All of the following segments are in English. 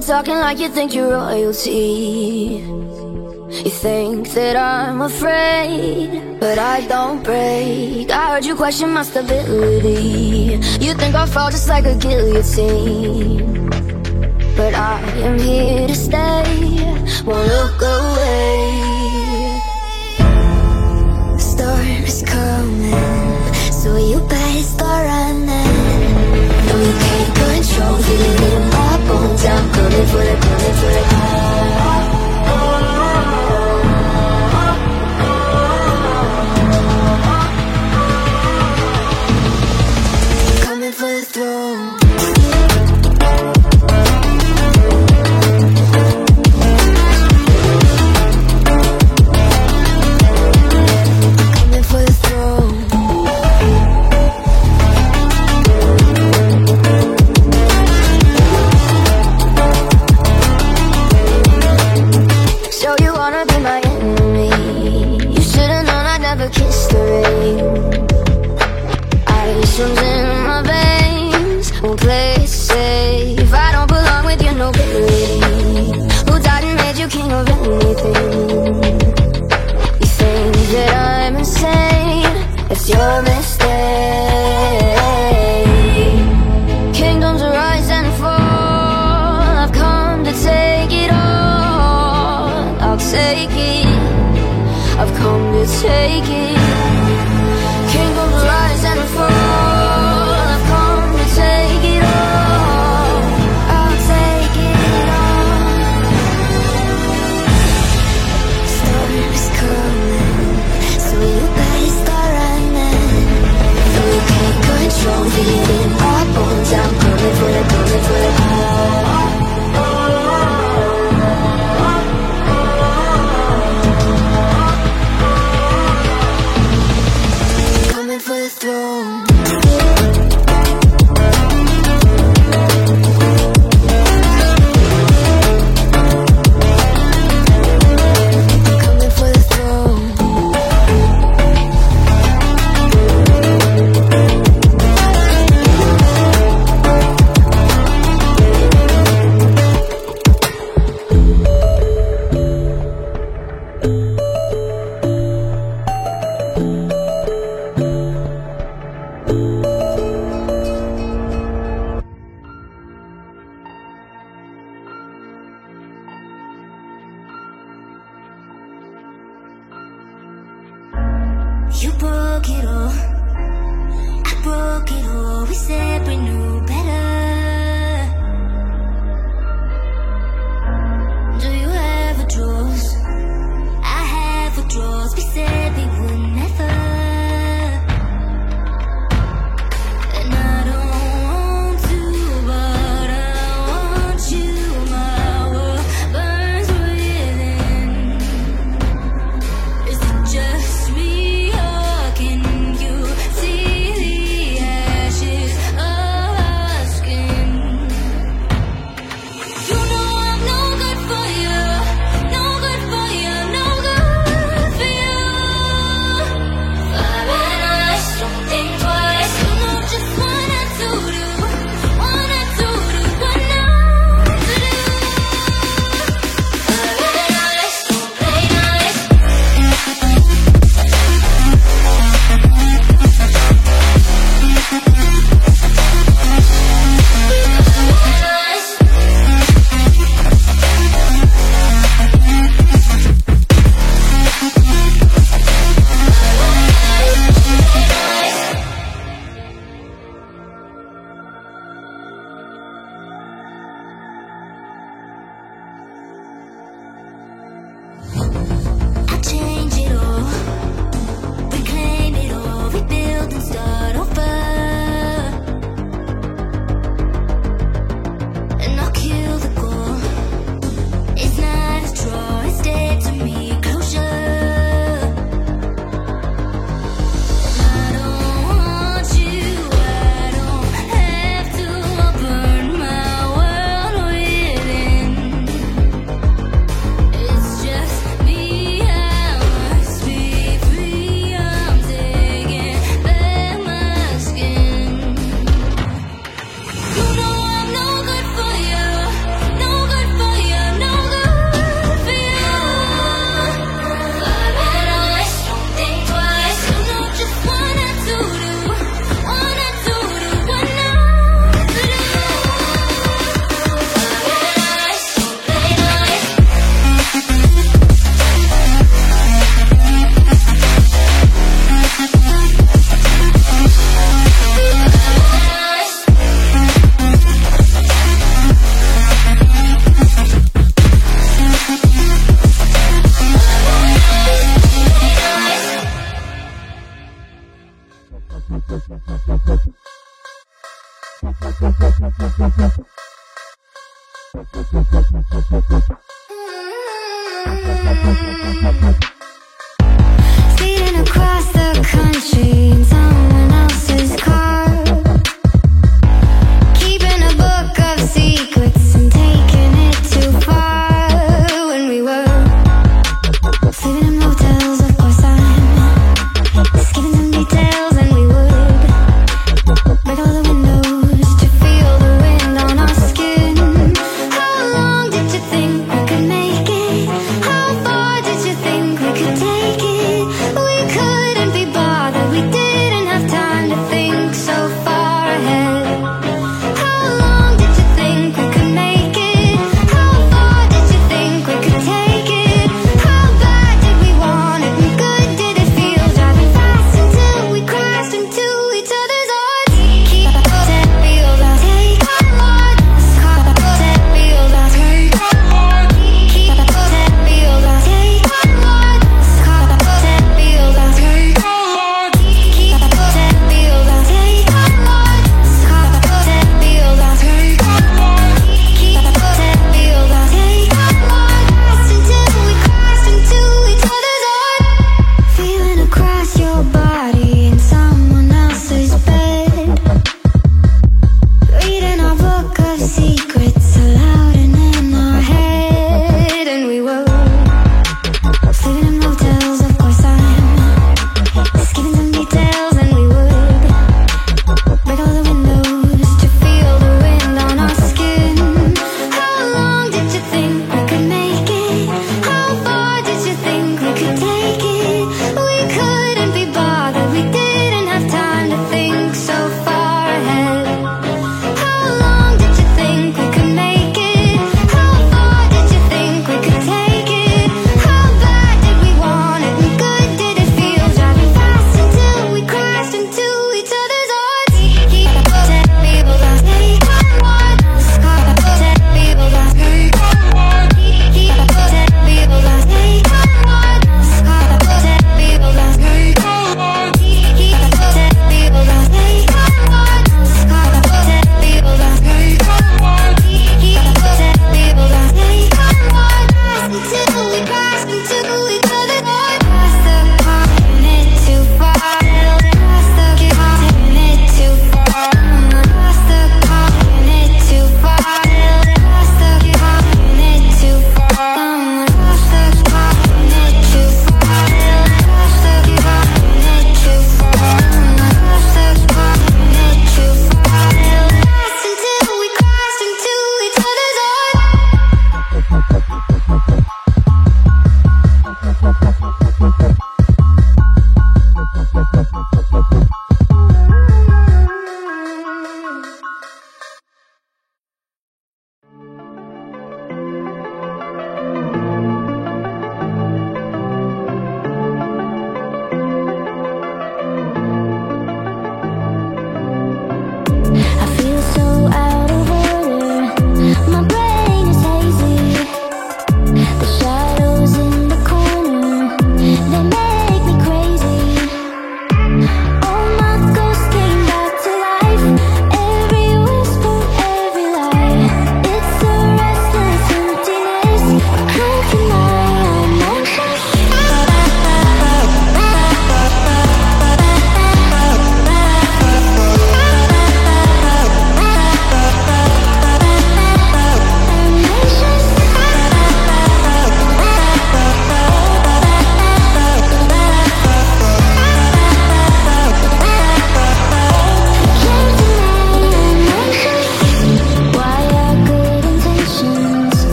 You're talking like you think you're royalty. You think that I'm afraid, but I don't break. I heard you question my stability. You think I'll fall just like a guillotine. But I am here to stay, won't look away. Storms coming, so you better start running. No, can't control feeling. Come on, jump, come on, come on, come on, come on.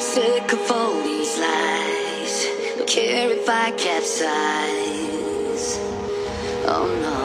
sick of all these lies. Don't care if I capsize. Oh no.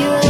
You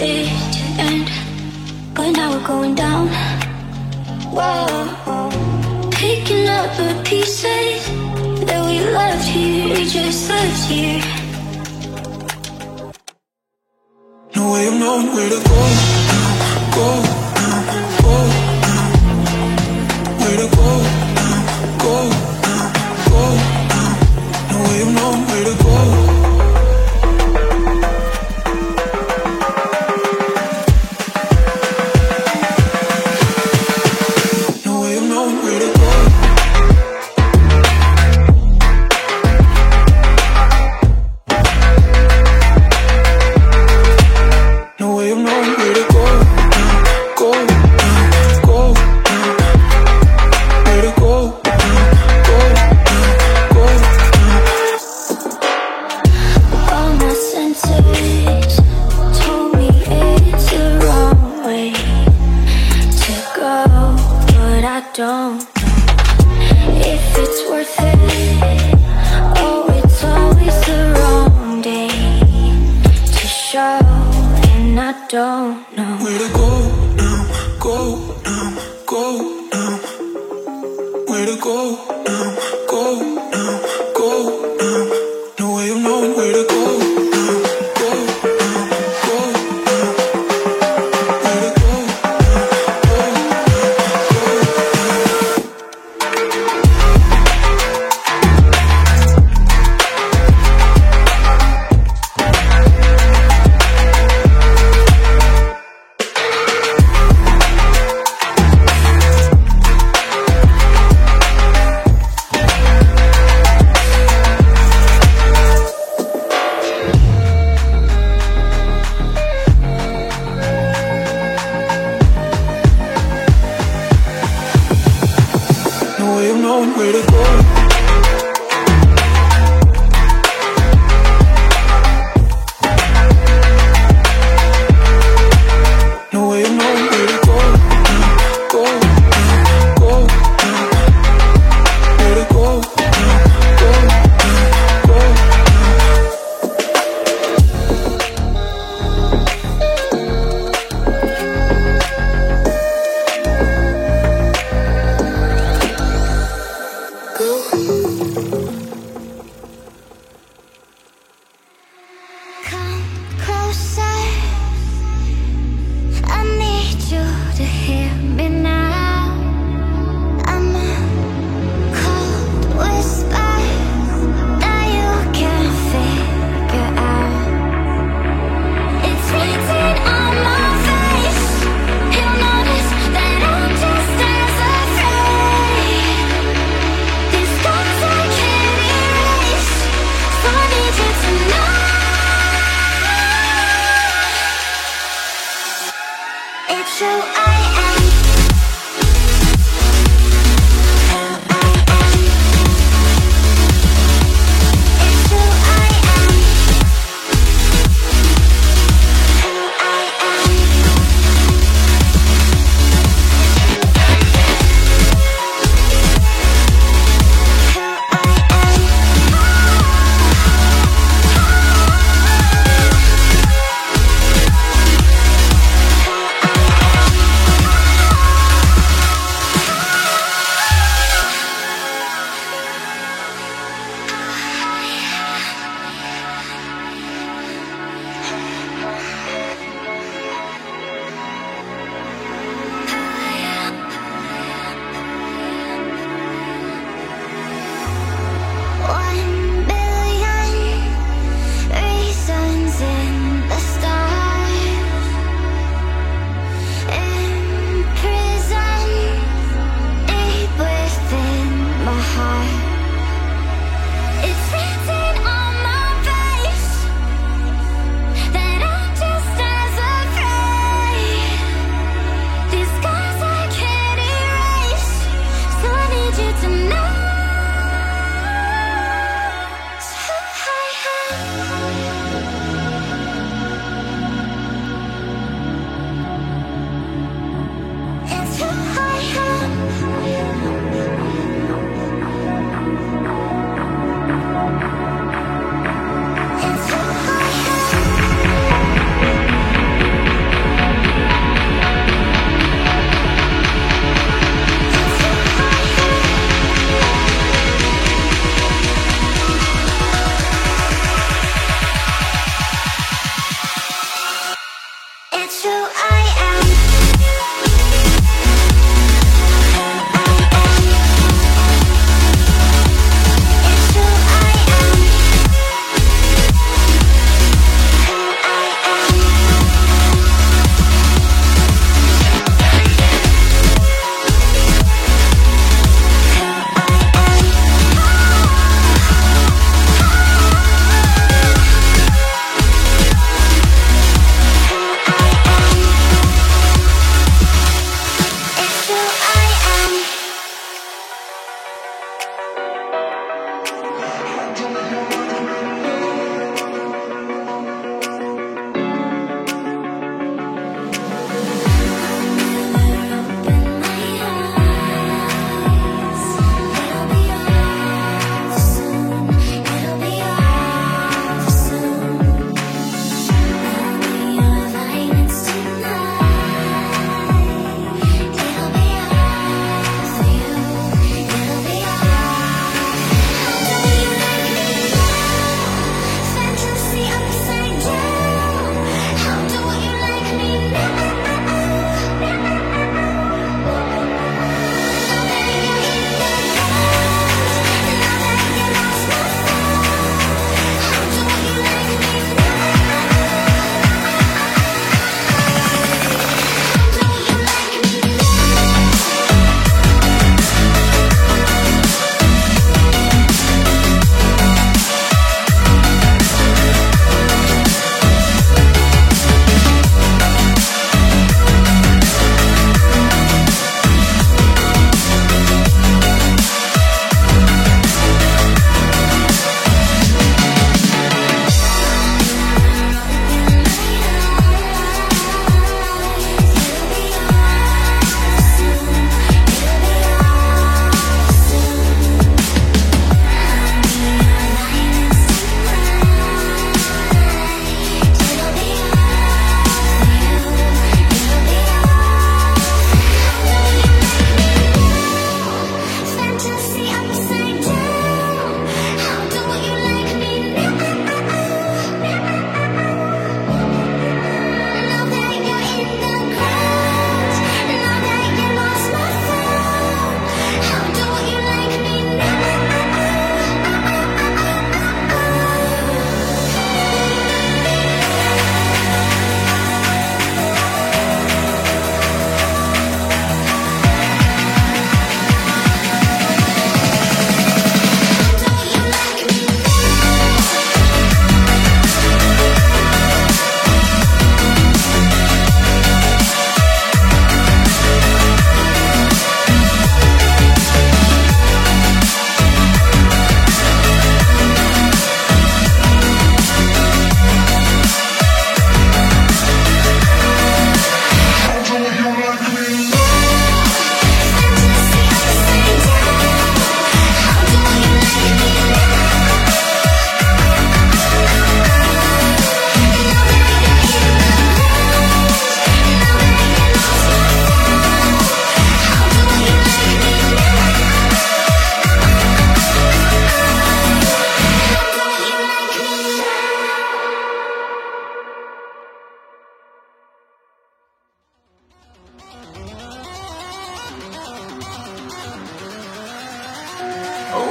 did end, but now we're going down. Whoa, picking up the pieces that we left here, we just left here. No way of knowing where to go.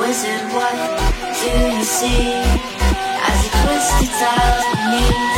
wizard, what do you see? As you twist it out of me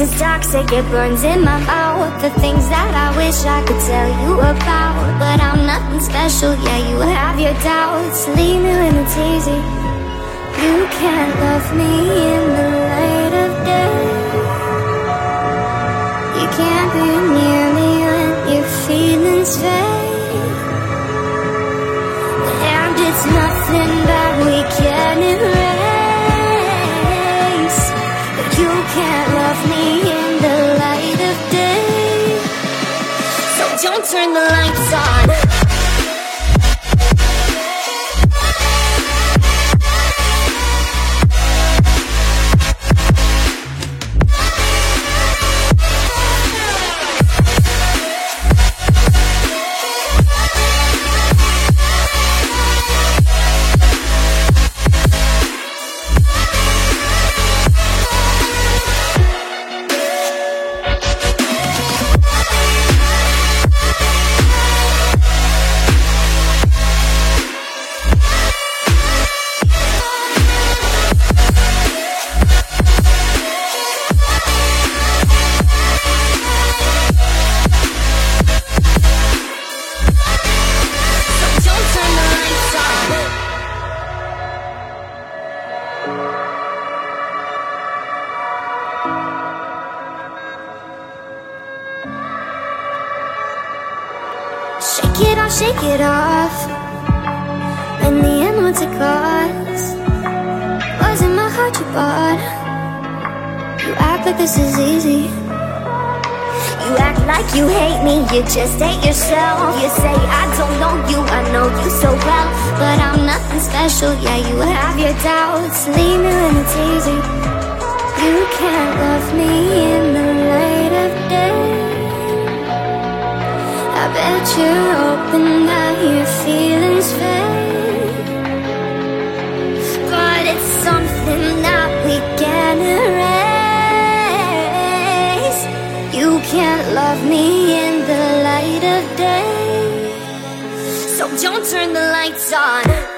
is toxic, it burns in my mouth. The things that I wish I could tell you about. But I'm nothing special, yeah, you have your doubts. Leave me when it's easy. You can't love me in the light of day. You can't be near me when your feelings fade. And it's nothing that we can erase. But you can't love me don't turn the lights on. It off, it. In the end, what's it cost? Wasn't my heart you bought? You act like this is easy. You act like you hate me, you just hate yourself. You say, I don't know you, I know you so well. But I'm nothing special, yeah, you have your doubts. Leave me when it's easy. You can't love me in the light of day. Bet you're hoping that your feelings fade. But it's something that we can't erase. You can't love me in the light of day. So don't turn the lights on.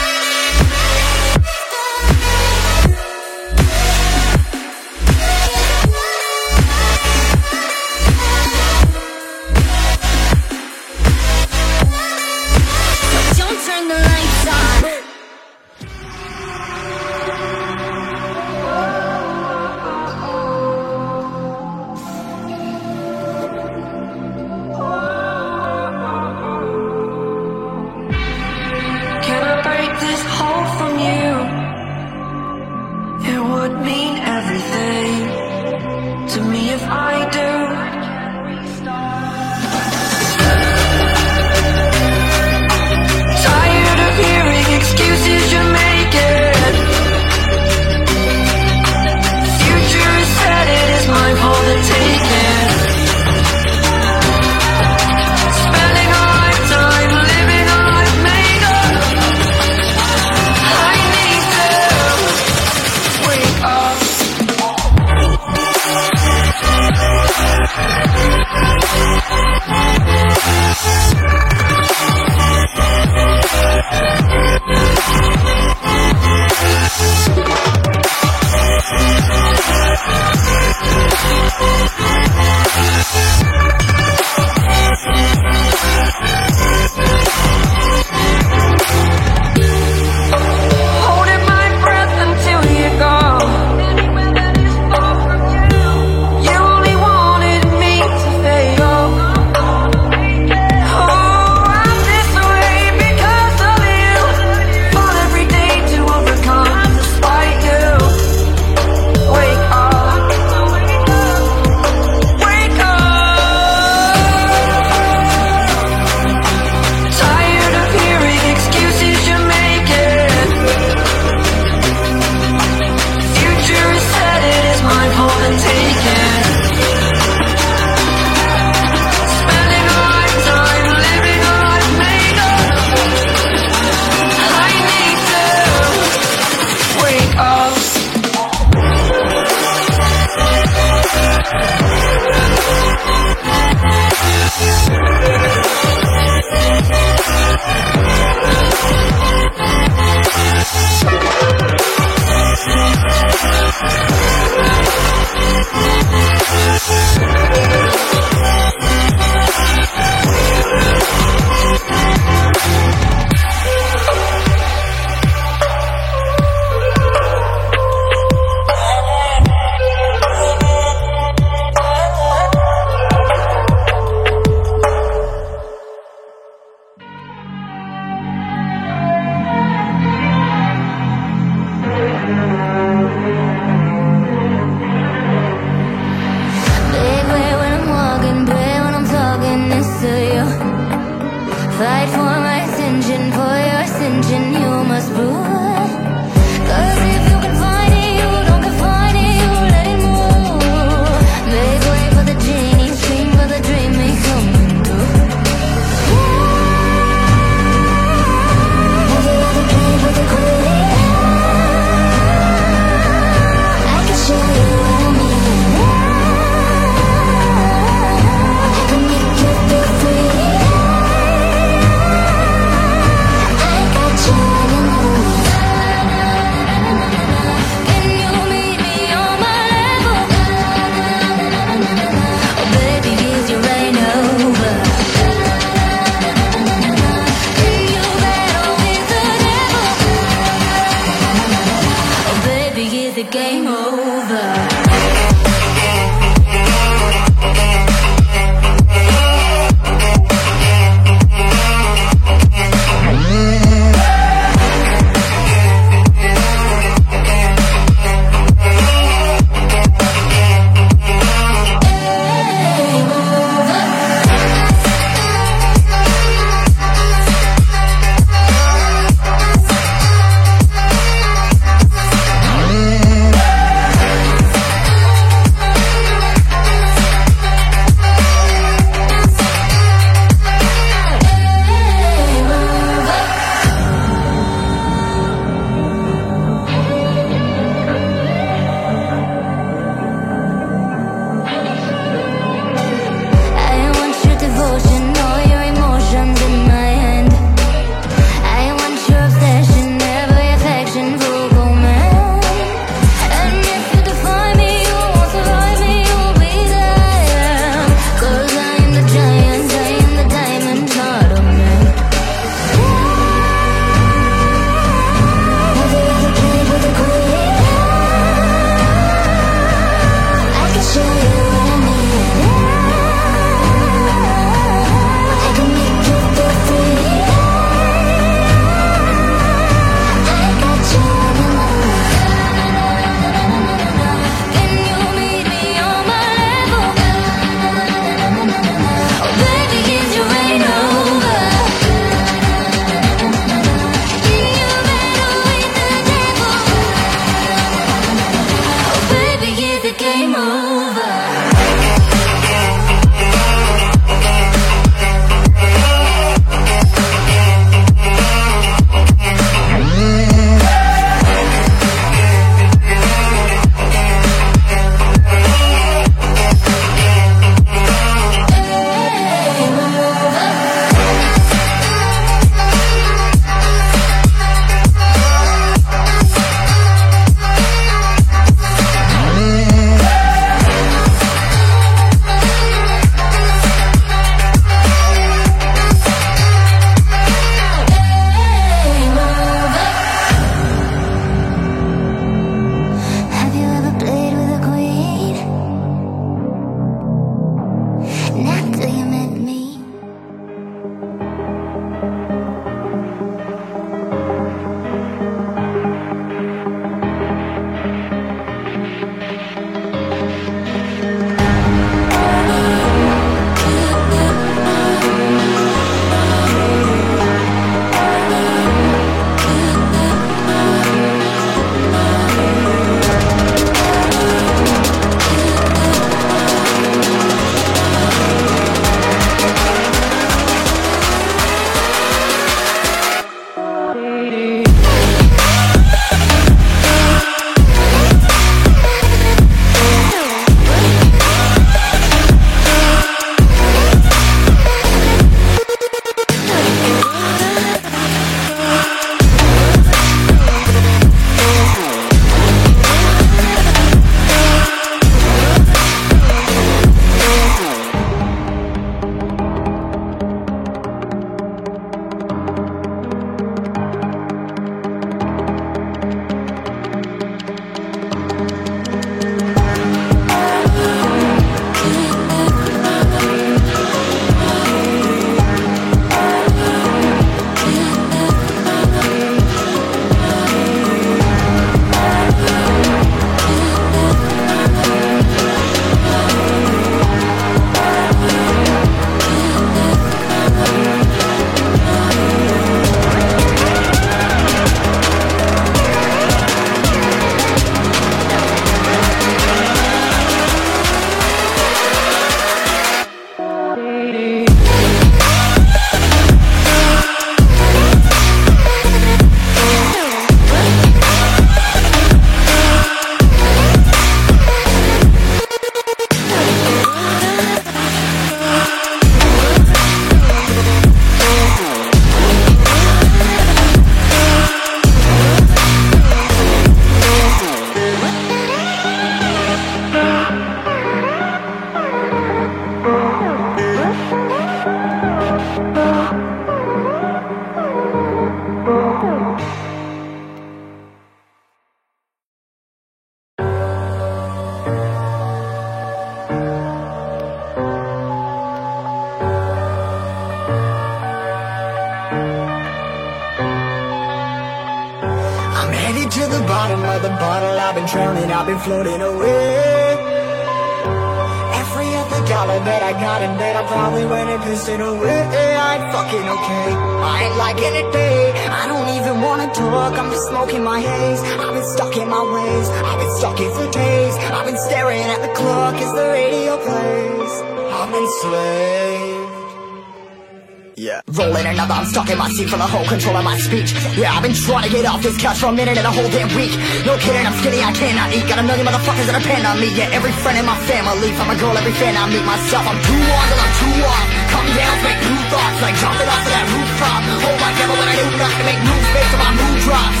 Control of my speech. Yeah, I've been trying to get off this couch for a minute and a whole damn week. No kidding, I'm skinny, I cannot eat. Got a million motherfuckers that depend on me. Yeah, every friend in my family, from a girl, every fan I meet myself. I'm too on till I'm too off. Come down, make new thoughts, like jumping off of that rooftop. Oh my devil, when I do not to make moves based on my mood drops.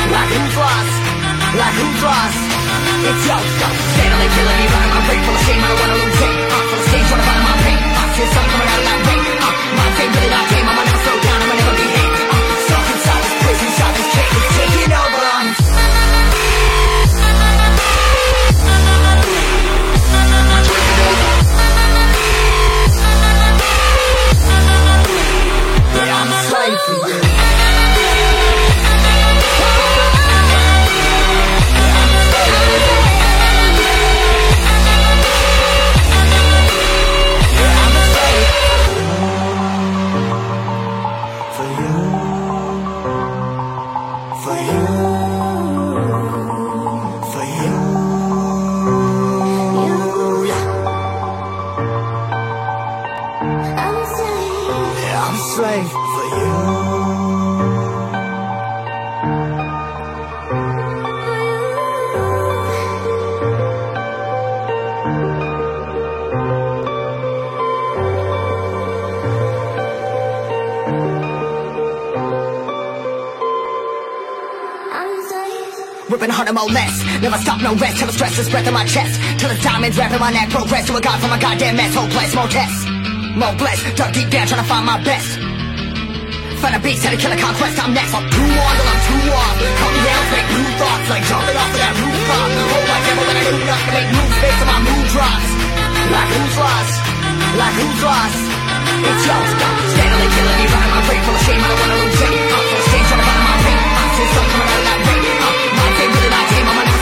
Like who's lost? Like who's lost? It's yo, yo, steadily killing me, running my brain full of shame. I don't wanna lose it. Uh, full of stage, trying to find my pain. I the sun coming out of that rain. Uh, my fame really not tame. I'ma never slow down. I'ma stop, no rest Till the stress is breath in my chest Till the diamonds wrapping my neck Progress to a god from a goddamn mess Hopeless, more tests More blessed Dug deep down trying to find my best Find a beast, had to kill a conquest I'm next I'm too on till I'm too off Call me make new thoughts Like jumping off of that rooftop Hold my devil and I do nothing Make moves based on my mood drops Like who's lost? Like who's lost? It's yours, Steadily killing me, running my brain Full of shame, I don't wanna lose it. I'm full of shame, trying to find my pain I'm still stuck, coming out of that brain My fame, really my team, I'm